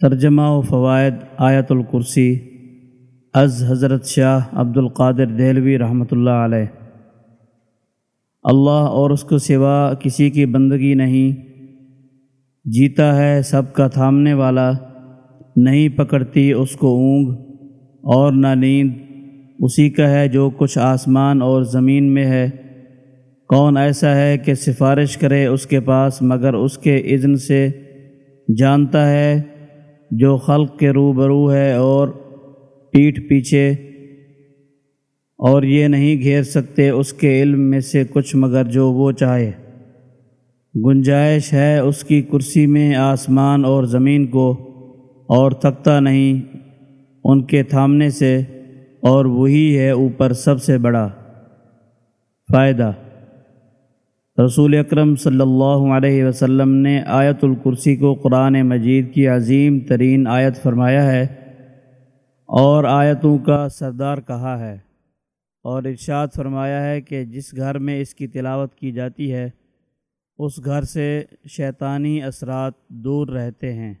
ترجمہ و فوائد آیت الکرسی، از حضرت شاہ عبد القادر دہلوی رحمۃ اللہ علیہ۔ اللہ اور اس کو سوا کسی کی بندگی نہیں، جیتا ہے سب کا تھامنے والا، نہیں پکڑتی اس کو اونگ اور نہ نیند۔ اسی کا ہے جو کچھ آسمان اور زمین میں ہے۔ کون ایسا ہے کہ سفارش کرے اس کے پاس، مگر اس کے اذن سے جانتا ہے جو خلق کے روبرو ہے اور پیٹھ پیچھے اور یہ نہیں گھیر سکتے اس کے علم میں سے کچھ مگر جو وہ چاہے۔ گنجائش ہے اس کی کرسی میں آسمان اور زمین کو، اور تھکتا نہیں ان کے تھامنے سے، اور وہی ہے اوپر سب سے بڑا فائدہ۔ رسول اکرم صلی اللہ علیہ وسلم نے آیت الکرسی کو قرآن مجید کی عظیم ترین آیت فرمایا ہے اور آیتوں کا سردار کہا ہے اور ارشاد فرمایا ہے کہ جس گھر میں اس کی تلاوت کی جاتی ہے، اس گھر سے شیطانی اثرات دور رہتے ہیں۔